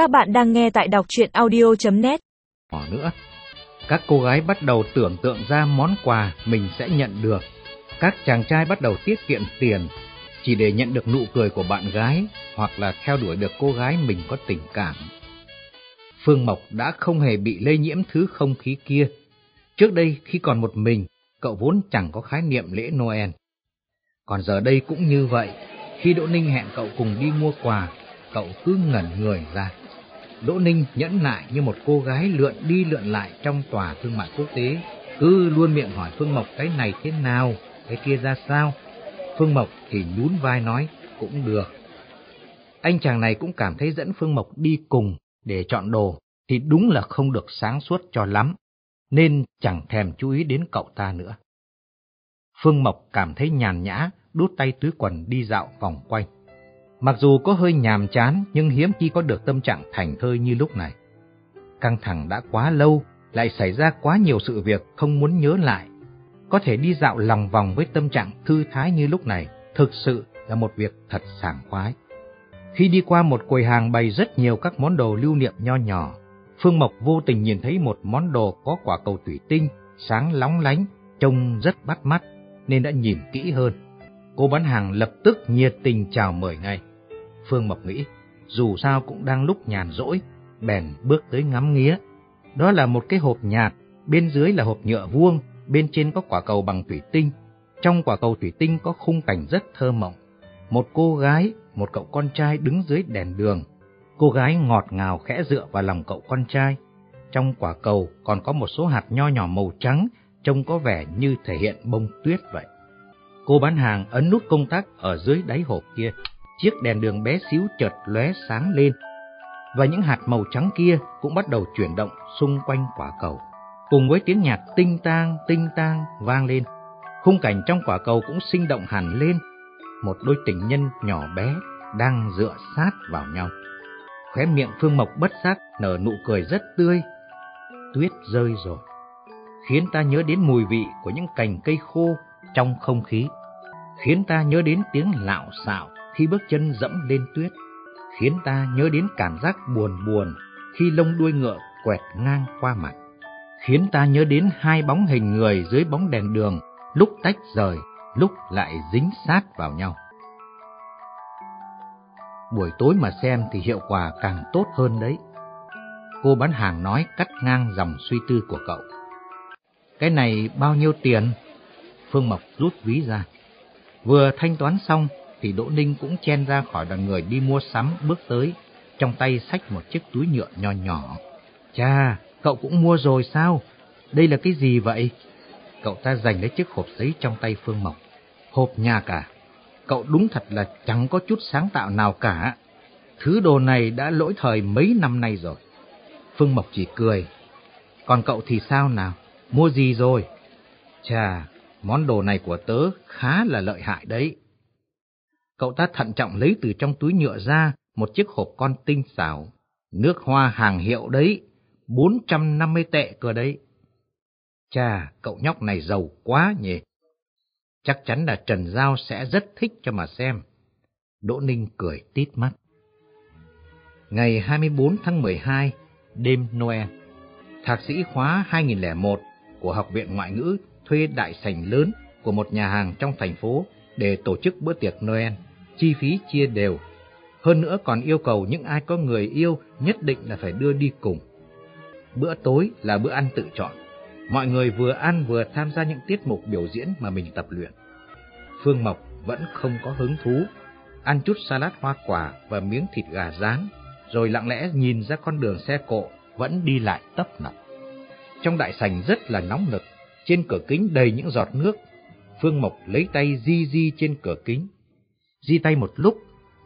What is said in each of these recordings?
Các bạn đang nghe tại đọc chuyện audio.net Bỏ nữa, các cô gái bắt đầu tưởng tượng ra món quà mình sẽ nhận được. Các chàng trai bắt đầu tiết kiệm tiền chỉ để nhận được nụ cười của bạn gái hoặc là theo đuổi được cô gái mình có tình cảm. Phương Mộc đã không hề bị lây nhiễm thứ không khí kia. Trước đây khi còn một mình, cậu vốn chẳng có khái niệm lễ Noel. Còn giờ đây cũng như vậy, khi Đỗ Ninh hẹn cậu cùng đi mua quà, cậu cứ ngẩn người ra. Đỗ Ninh nhẫn nại như một cô gái lượn đi lượn lại trong tòa thương mại quốc tế, cứ luôn miệng hỏi Phương Mộc cái này thế nào, cái kia ra sao. Phương Mộc thì nhún vai nói, cũng được. Anh chàng này cũng cảm thấy dẫn Phương Mộc đi cùng để chọn đồ, thì đúng là không được sáng suốt cho lắm, nên chẳng thèm chú ý đến cậu ta nữa. Phương Mộc cảm thấy nhàn nhã, đút tay túi quần đi dạo vòng quanh. Mặc dù có hơi nhàm chán, nhưng hiếm khi có được tâm trạng thành thơi như lúc này. Căng thẳng đã quá lâu, lại xảy ra quá nhiều sự việc không muốn nhớ lại. Có thể đi dạo lòng vòng với tâm trạng thư thái như lúc này, thực sự là một việc thật sảng khoái. Khi đi qua một quầy hàng bày rất nhiều các món đồ lưu niệm nho nhỏ, Phương Mộc vô tình nhìn thấy một món đồ có quả cầu thủy tinh, sáng lóng lánh, trông rất bắt mắt, nên đã nhìn kỹ hơn. Cô bán hàng lập tức nhiệt tình chào mời ngay. Phương Mộc nghĩ, dù sao cũng đang lúc nhàn rỗi, bèn bước tới ngắm nghía. Đó là một cái hộp nhạt, bên dưới là hộp nhựa vuông, bên trên có quả cầu bằng thủy tinh. Trong quả cầu thủy tinh có khung cảnh rất thơ mộng. Một cô gái, một cậu con trai đứng dưới đèn đường. Cô gái ngọt ngào khẽ dựa vào lòng cậu con trai. Trong quả cầu còn có một số hạt nho nhỏ màu trắng, trông có vẻ như thể hiện bông tuyết vậy. Cô bán hàng ấn nút công tắc ở dưới đáy hộp kia chiếc đèn đường bé xíu chợt lóe sáng lên, và những hạt màu trắng kia cũng bắt đầu chuyển động xung quanh quả cầu. Cùng với tiếng nhạc tinh tang, tinh tang vang lên, khung cảnh trong quả cầu cũng sinh động hẳn lên. Một đôi tình nhân nhỏ bé đang dựa sát vào nhau. Khóe miệng Phương Mộc bất giác nở nụ cười rất tươi. Tuyết rơi rồi, khiến ta nhớ đến mùi vị của những cành cây khô trong không khí, khiến ta nhớ đến tiếng lạo xạo khi bước chân dẫm lên tuyết, khiến ta nhớ đến cảm giác buồn buồn khi lông đuôi ngựa quẹt ngang qua mặt, khiến ta nhớ đến hai bóng hình người dưới bóng đèn đường, lúc tách rời, lúc lại dính sát vào nhau. Buổi tối mà xem thì hiệu quả càng tốt hơn đấy. Cô bán hàng nói cắt ngang dòng suy tư của cậu. Cái này bao nhiêu tiền? Phương Mộc rút ví ra. Vừa thanh toán xong, thì Đỗ Ninh cũng chen ra khỏi đoàn người đi mua sắm bước tới, trong tay xách một chiếc túi nhựa nho nhỏ. Cha, cậu cũng mua rồi sao? Đây là cái gì vậy? Cậu ta giành lấy chiếc hộp giấy trong tay Phương Mộc. Hộp nhà cả. Cậu đúng thật là chẳng có chút sáng tạo nào cả. Thứ đồ này đã lỗi thời mấy năm nay rồi. Phương Mộc chỉ cười. Còn cậu thì sao nào? Mua gì rồi? Chà, món đồ này của tớ khá là lợi hại đấy. Cậu ta thận trọng lấy từ trong túi nhựa ra một chiếc hộp con tinh xảo. Nước hoa hàng hiệu đấy, 450 tệ cơ đấy. Chà, cậu nhóc này giàu quá nhỉ. Chắc chắn là Trần Giao sẽ rất thích cho mà xem. Đỗ Ninh cười tít mắt. Ngày 24 tháng 12, đêm Noel, thạc sĩ khóa 2001 của Học viện Ngoại ngữ thuê đại sảnh lớn của một nhà hàng trong thành phố để tổ chức bữa tiệc Noel chi phí chia đều. Hơn nữa còn yêu cầu những ai có người yêu nhất định là phải đưa đi cùng. Bữa tối là bữa ăn tự chọn. Mọi người vừa ăn vừa tham gia những tiết mục biểu diễn mà mình tập luyện. Phương Mộc vẫn không có hứng thú, ăn chút salad hoa quả và miếng thịt gà rán, rồi lặng lẽ nhìn ra con đường xe cộ vẫn đi lại tấp nập. Trong đại sảnh rất là nóng nực, trên cửa kính đầy những giọt nước. Phương Mộc lấy tay di di trên cửa kính, Di tay một lúc,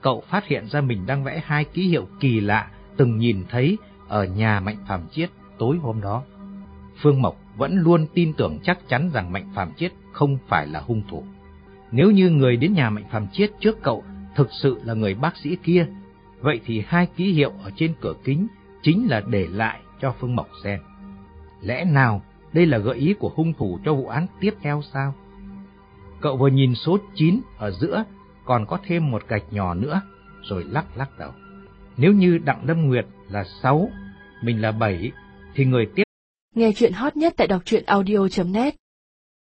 cậu phát hiện ra mình đang vẽ hai ký hiệu kỳ lạ từng nhìn thấy ở nhà Mạnh Phạm Chiết tối hôm đó. Phương Mộc vẫn luôn tin tưởng chắc chắn rằng Mạnh Phạm Chiết không phải là hung thủ. Nếu như người đến nhà Mạnh Phạm Chiết trước cậu thực sự là người bác sĩ kia, vậy thì hai ký hiệu ở trên cửa kính chính là để lại cho Phương Mộc xem. Lẽ nào đây là gợi ý của hung thủ cho vụ án tiếp theo sao? Cậu vừa nhìn số 9 ở giữa còn có thêm một gạch nhỏ nữa, rồi lắc lắc đầu. Nếu như Đặng Lâm Nguyệt là 6, mình là 7, thì người tiếp Nghe chuyện hot nhất tại đọc truyện audio.net